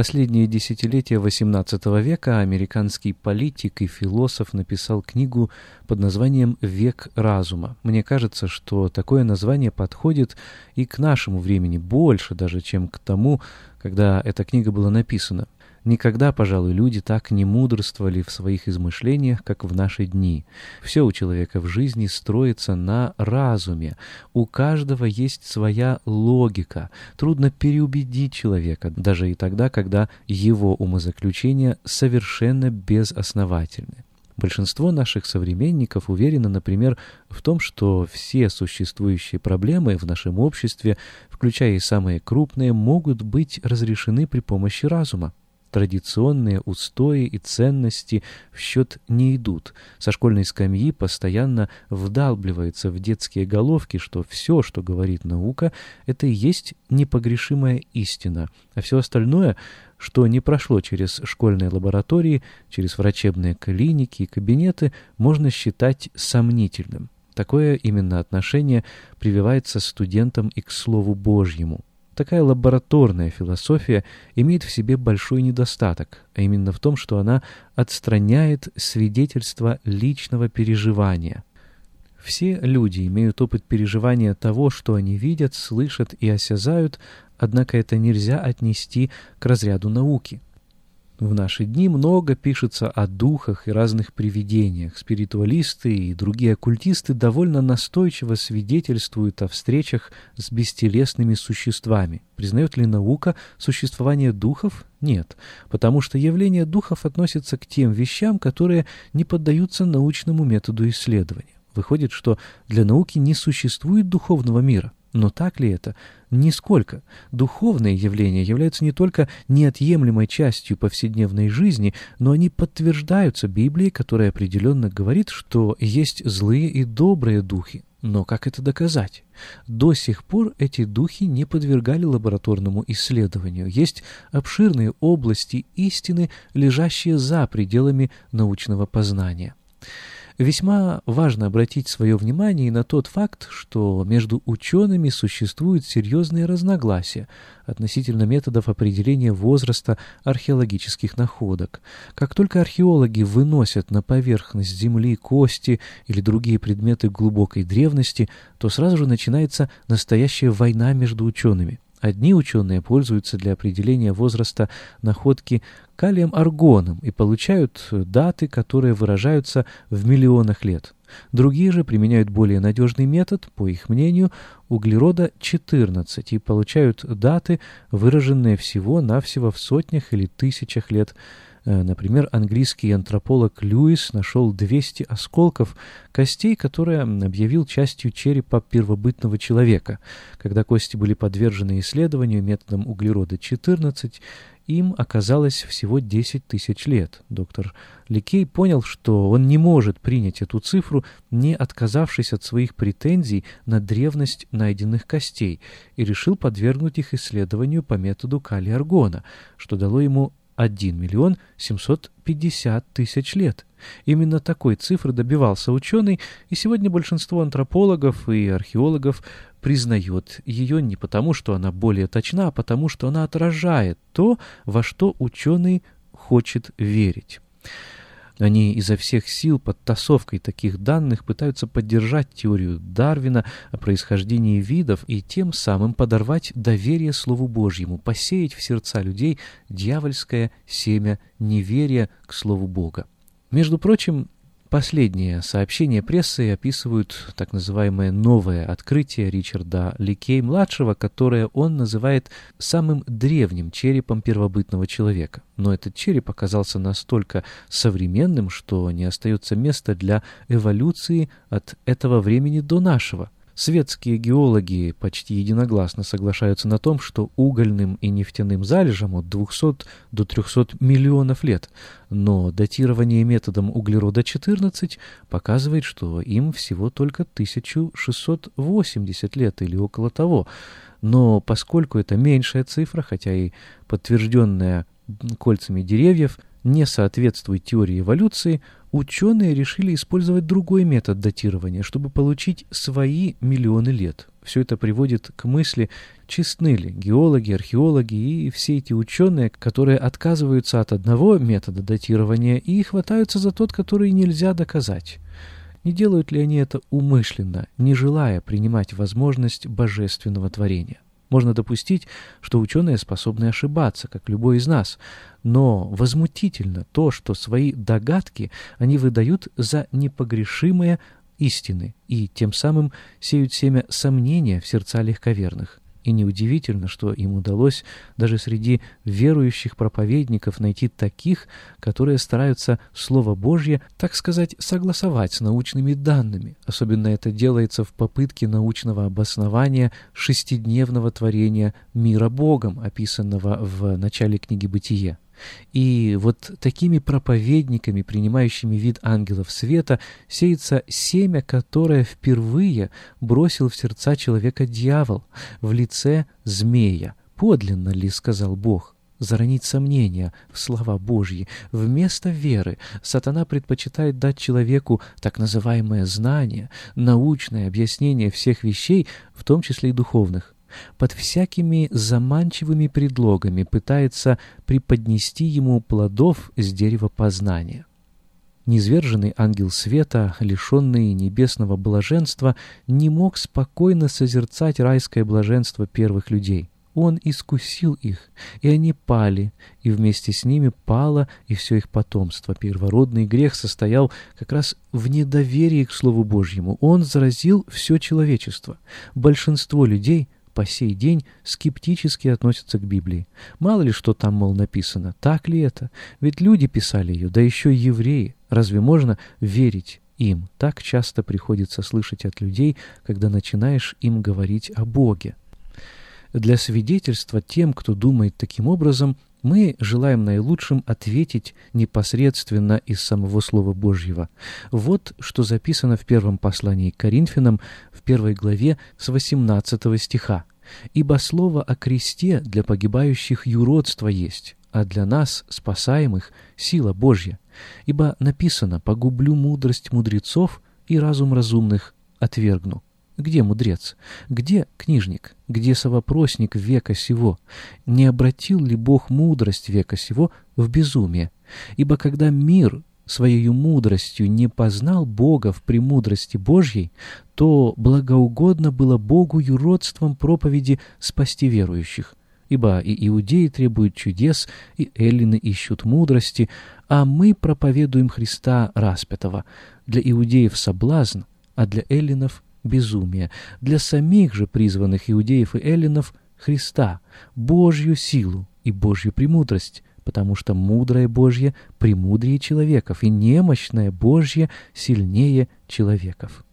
Последние десятилетия XVIII века американский политик и философ написал книгу под названием «Век разума». Мне кажется, что такое название подходит и к нашему времени больше даже, чем к тому, когда эта книга была написана. Никогда, пожалуй, люди так не мудрствовали в своих измышлениях, как в наши дни. Все у человека в жизни строится на разуме. У каждого есть своя логика. Трудно переубедить человека, даже и тогда, когда его умозаключения совершенно безосновательны. Большинство наших современников уверено, например, в том, что все существующие проблемы в нашем обществе, включая и самые крупные, могут быть разрешены при помощи разума традиционные устои и ценности в счет не идут. Со школьной скамьи постоянно вдалбливается в детские головки, что все, что говорит наука, это и есть непогрешимая истина, а все остальное, что не прошло через школьные лаборатории, через врачебные клиники и кабинеты, можно считать сомнительным. Такое именно отношение прививается студентам и к Слову Божьему. Такая лабораторная философия имеет в себе большой недостаток, а именно в том, что она отстраняет свидетельство личного переживания. Все люди имеют опыт переживания того, что они видят, слышат и осязают, однако это нельзя отнести к разряду науки. В наши дни много пишется о духах и разных привидениях. Спиритуалисты и другие оккультисты довольно настойчиво свидетельствуют о встречах с бестелесными существами. Признает ли наука существование духов? Нет, потому что явление духов относится к тем вещам, которые не поддаются научному методу исследования. Выходит, что для науки не существует духовного мира. Но так ли это? Нисколько. Духовные явления являются не только неотъемлемой частью повседневной жизни, но они подтверждаются Библией, которая определенно говорит, что есть злые и добрые духи. Но как это доказать? До сих пор эти духи не подвергали лабораторному исследованию. Есть обширные области истины, лежащие за пределами научного познания. Весьма важно обратить свое внимание и на тот факт, что между учеными существуют серьезные разногласия относительно методов определения возраста археологических находок. Как только археологи выносят на поверхность Земли кости или другие предметы глубокой древности, то сразу же начинается настоящая война между учеными. Одни ученые пользуются для определения возраста находки калием-аргоном и получают даты, которые выражаются в миллионах лет. Другие же применяют более надежный метод, по их мнению, углерода-14 и получают даты, выраженные всего-навсего в сотнях или тысячах лет. Например, английский антрополог Льюис нашел 200 осколков костей, которые объявил частью черепа первобытного человека. Когда кости были подвержены исследованию методом углерода-14, им оказалось всего 10 тысяч лет. Доктор Ликей понял, что он не может принять эту цифру, не отказавшись от своих претензий на древность найденных костей, и решил подвергнуть их исследованию по методу калия-аргона, что дало ему 1 миллион 750 тысяч лет. Именно такой цифры добивался ученый, и сегодня большинство антропологов и археологов признает ее не потому, что она более точна, а потому, что она отражает то, во что ученый хочет верить. Они изо всех сил под тассовкой таких данных пытаются поддержать теорию Дарвина о происхождении видов и тем самым подорвать доверие Слову Божьему, посеять в сердца людей дьявольское семя неверия к Слову Бога. Между прочим, Последние сообщения прессы описывают так называемое новое открытие Ричарда Ликей-младшего, которое он называет самым древним черепом первобытного человека. Но этот череп оказался настолько современным, что не остается места для эволюции от этого времени до нашего – Светские геологи почти единогласно соглашаются на том, что угольным и нефтяным залежам от 200 до 300 миллионов лет, но датирование методом углерода-14 показывает, что им всего только 1680 лет или около того. Но поскольку это меньшая цифра, хотя и подтвержденная кольцами деревьев, не соответствует теории эволюции, ученые решили использовать другой метод датирования, чтобы получить свои миллионы лет. Все это приводит к мысли, честны ли геологи, археологи и все эти ученые, которые отказываются от одного метода датирования и хватаются за тот, который нельзя доказать. Не делают ли они это умышленно, не желая принимать возможность божественного творения? Можно допустить, что ученые способны ошибаться, как любой из нас, но возмутительно то, что свои догадки они выдают за непогрешимые истины и тем самым сеют семя сомнения в сердца легковерных. И неудивительно, что им удалось даже среди верующих проповедников найти таких, которые стараются Слово Божье, так сказать, согласовать с научными данными. Особенно это делается в попытке научного обоснования шестидневного творения мира Богом, описанного в начале книги «Бытие». И вот такими проповедниками, принимающими вид ангелов света, сеется семя, которое впервые бросил в сердца человека дьявол в лице змея. «Подлинно ли, — сказал Бог, — заронить сомнения в слова Божьи. Вместо веры сатана предпочитает дать человеку так называемое знание, научное объяснение всех вещей, в том числе и духовных под всякими заманчивыми предлогами пытается преподнести ему плодов с дерева познания. Низверженный ангел света, лишенный небесного блаженства, не мог спокойно созерцать райское блаженство первых людей. Он искусил их, и они пали, и вместе с ними пало и все их потомство. Первородный грех состоял как раз в недоверии к Слову Божьему. Он заразил все человечество. Большинство людей — по сей день скептически относятся к Библии. Мало ли что там, мол, написано. Так ли это? Ведь люди писали ее, да еще евреи. Разве можно верить им? Так часто приходится слышать от людей, когда начинаешь им говорить о Боге. Для свидетельства тем, кто думает таким образом, мы желаем наилучшим ответить непосредственно из самого Слова Божьего. Вот что записано в первом послании к Коринфянам в первой главе с 18 стиха. «Ибо слово о кресте для погибающих юродство есть, а для нас, спасаемых, сила Божья. Ибо написано «погублю мудрость мудрецов и разум разумных отвергну». Где мудрец? Где книжник? Где совопросник века сего? Не обратил ли Бог мудрость века сего в безумие? Ибо когда мир своей мудростью не познал Бога в премудрости Божьей, то благоугодно было Богу юродством проповеди спасти верующих. Ибо и иудеи требуют чудес, и эллины ищут мудрости, а мы проповедуем Христа распятого. Для иудеев соблазн, а для эллинов безумие, для самих же призванных иудеев и эллинов Христа, Божью силу и Божью премудрость, потому что мудрое Божье премудрее человеков, и немощное Божье сильнее человеков.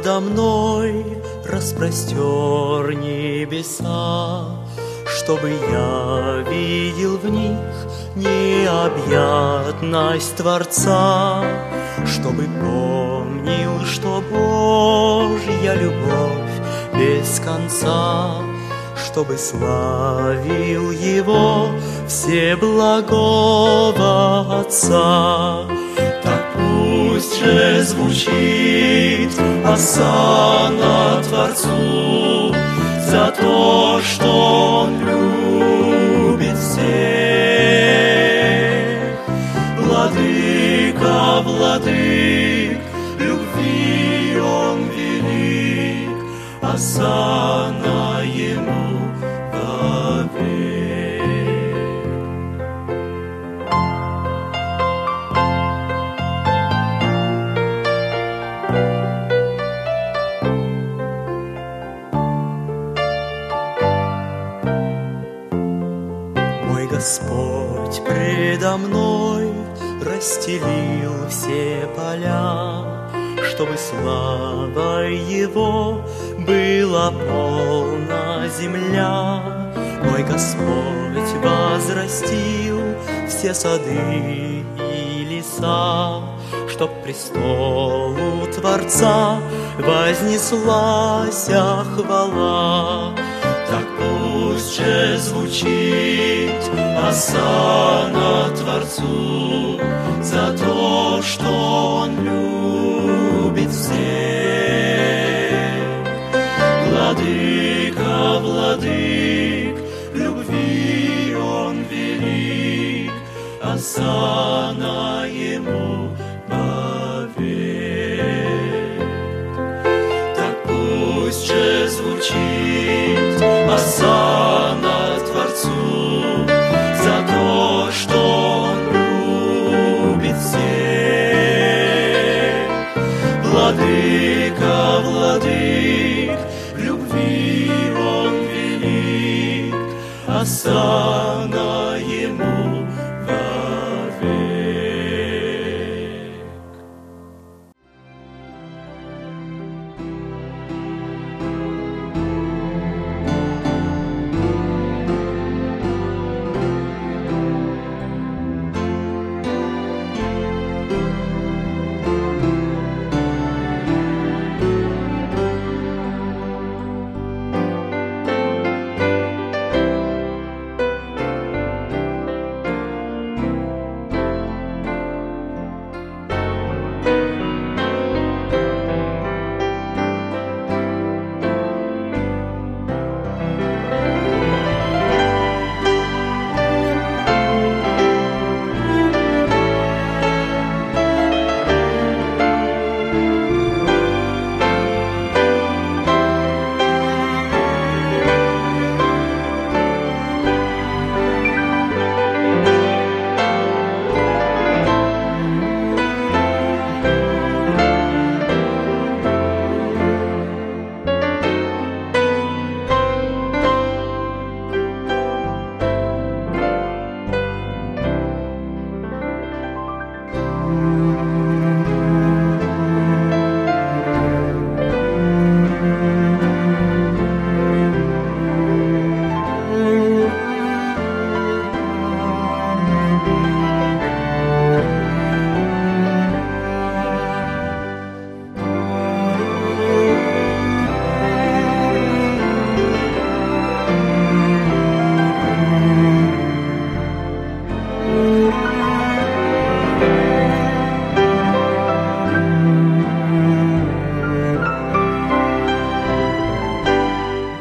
Надо мной распростер небеса, Чтобы я видел в них необъятность Творца, Чтобы помнил, что Божья любовь без конца, чтобы славил его все благого Отца. Так пусть же звучит осана Творцу Господь предо мной расстелил все поля, чтобы славой Его была полна земля. Мой Господь возрастил все сады и леса, чтоб престолу Творца вознеслась хвала. Пусть же звучит осана Творцу за то, что Он любит всех. Владыка, владык, любви Он велик, осана Ему осана Творцу за то, что любит всех. Владыка, владык, любви Он велик, осана